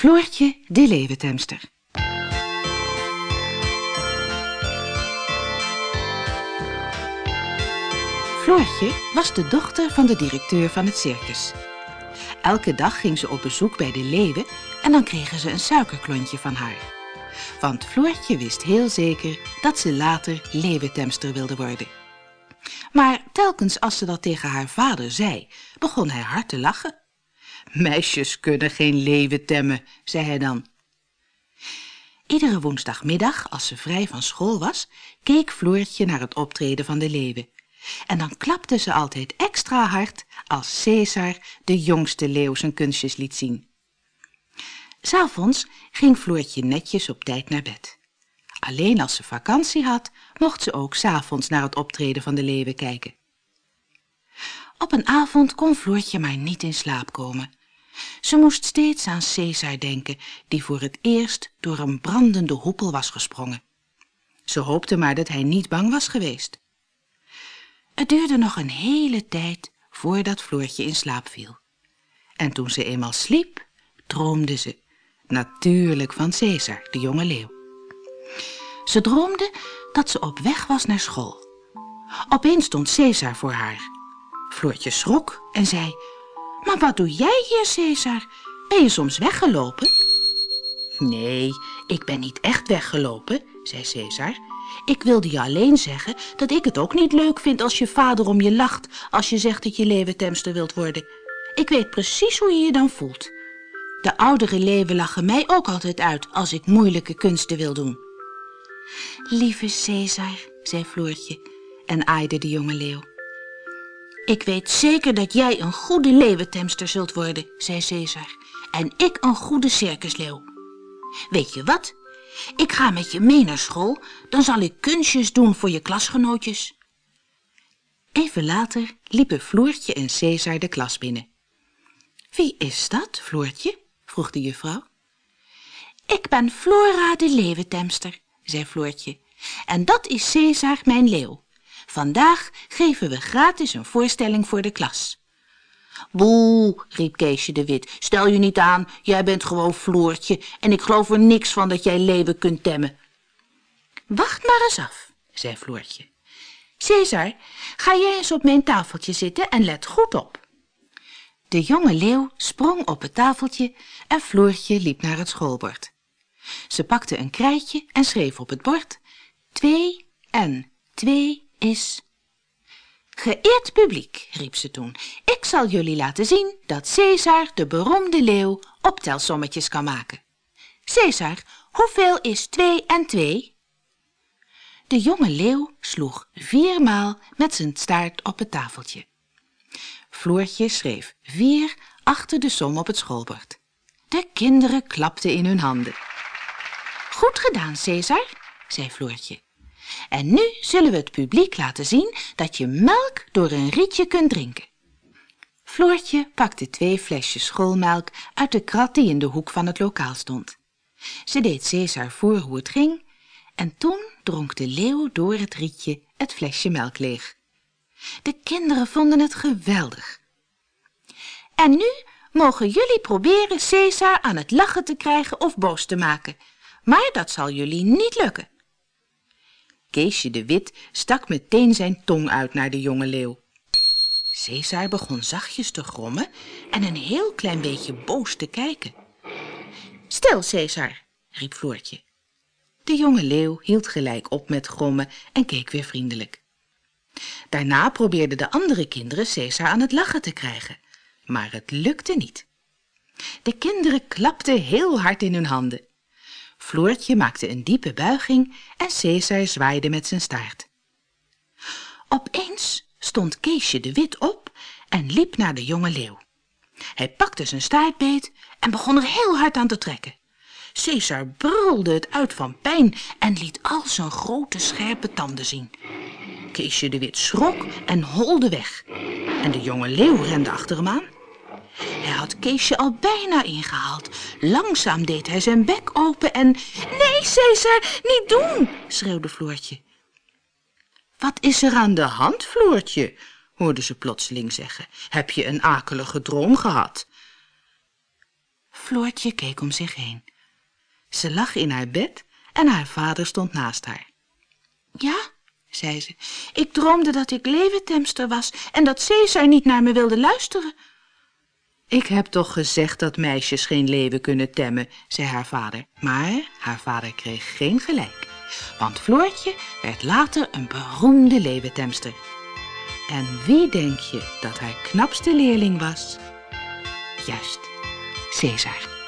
Floortje de leeuwentemster. Floortje was de dochter van de directeur van het circus. Elke dag ging ze op bezoek bij de leeuwen en dan kregen ze een suikerklontje van haar. Want Floortje wist heel zeker dat ze later leeuwentemster wilde worden. Maar telkens als ze dat tegen haar vader zei, begon hij hard te lachen. Meisjes kunnen geen leeuwen temmen, zei hij dan. Iedere woensdagmiddag, als ze vrij van school was, keek Floortje naar het optreden van de leeuwen. En dan klapte ze altijd extra hard als Caesar de jongste leeuw zijn kunstjes liet zien. S'avonds ging Floortje netjes op tijd naar bed. Alleen als ze vakantie had, mocht ze ook s'avonds naar het optreden van de leeuwen kijken. Op een avond kon Floortje maar niet in slaap komen. Ze moest steeds aan Caesar denken, die voor het eerst door een brandende hoepel was gesprongen. Ze hoopte maar dat hij niet bang was geweest. Het duurde nog een hele tijd voordat Floortje in slaap viel. En toen ze eenmaal sliep, droomde ze, natuurlijk van Caesar, de jonge leeuw. Ze droomde dat ze op weg was naar school. Opeens stond Caesar voor haar. Floortje schrok en zei, maar wat doe jij hier, Caesar? Ben je soms weggelopen? Nee, ik ben niet echt weggelopen, zei Caesar. Ik wilde je alleen zeggen dat ik het ook niet leuk vind als je vader om je lacht als je zegt dat je leeuwentemster wilt worden. Ik weet precies hoe je je dan voelt. De oudere leeuwen lachen mij ook altijd uit als ik moeilijke kunsten wil doen. Lieve Caesar, zei Floortje en aaide de jonge leeuw. Ik weet zeker dat jij een goede leeuwentemster zult worden, zei Caesar, en ik een goede circusleeuw. Weet je wat? Ik ga met je mee naar school, dan zal ik kunstjes doen voor je klasgenootjes. Even later liepen Floortje en Caesar de klas binnen. Wie is dat, Floortje? vroeg de juffrouw. Ik ben Flora de leeuwentemster, zei Floortje, en dat is Caesar, mijn leeuw. Vandaag geven we gratis een voorstelling voor de klas. Boe, riep Keesje de Wit, stel je niet aan, jij bent gewoon Floortje en ik geloof er niks van dat jij leeuwen kunt temmen. Wacht maar eens af, zei Floortje. Caesar, ga jij eens op mijn tafeltje zitten en let goed op. De jonge leeuw sprong op het tafeltje en Floortje liep naar het schoolbord. Ze pakte een krijtje en schreef op het bord twee en twee is... Geëerd publiek, riep ze toen, ik zal jullie laten zien dat Caesar, de beroemde leeuw, optelsommetjes kan maken. Caesar, hoeveel is twee en twee? De jonge leeuw sloeg viermaal met zijn staart op het tafeltje. Floortje schreef vier achter de som op het schoolbord. De kinderen klapten in hun handen. Goed gedaan, Caesar, zei Floortje. En nu zullen we het publiek laten zien dat je melk door een rietje kunt drinken. Floortje pakte twee flesjes schoolmelk uit de krat die in de hoek van het lokaal stond. Ze deed Caesar voor hoe het ging en toen dronk de leeuw door het rietje het flesje melk leeg. De kinderen vonden het geweldig. En nu mogen jullie proberen Caesar aan het lachen te krijgen of boos te maken, maar dat zal jullie niet lukken. Keesje de Wit stak meteen zijn tong uit naar de jonge leeuw. Caesar begon zachtjes te grommen en een heel klein beetje boos te kijken. Stil, Caesar, riep Floortje. De jonge leeuw hield gelijk op met grommen en keek weer vriendelijk. Daarna probeerden de andere kinderen Caesar aan het lachen te krijgen, maar het lukte niet. De kinderen klapten heel hard in hun handen. Floortje maakte een diepe buiging en Caesar zwaaide met zijn staart. Opeens stond Keesje de Wit op en liep naar de jonge leeuw. Hij pakte zijn staart beet en begon er heel hard aan te trekken. Caesar brulde het uit van pijn en liet al zijn grote scherpe tanden zien. Keesje de Wit schrok en holde weg. En de jonge leeuw rende achter hem aan. Had Keesje al bijna ingehaald. Langzaam deed hij zijn bek open en... Nee, Caesar, niet doen, schreeuwde Floortje. Wat is er aan de hand, Floortje? hoorde ze plotseling zeggen. Heb je een akelige droom gehad? Floortje keek om zich heen. Ze lag in haar bed en haar vader stond naast haar. Ja, zei ze, ik droomde dat ik leeuwentemster was en dat Caesar niet naar me wilde luisteren. Ik heb toch gezegd dat meisjes geen leeuwen kunnen temmen, zei haar vader. Maar haar vader kreeg geen gelijk, want Floortje werd later een beroemde leeuwentemster. En wie denk je dat haar knapste leerling was? Juist, Caesar.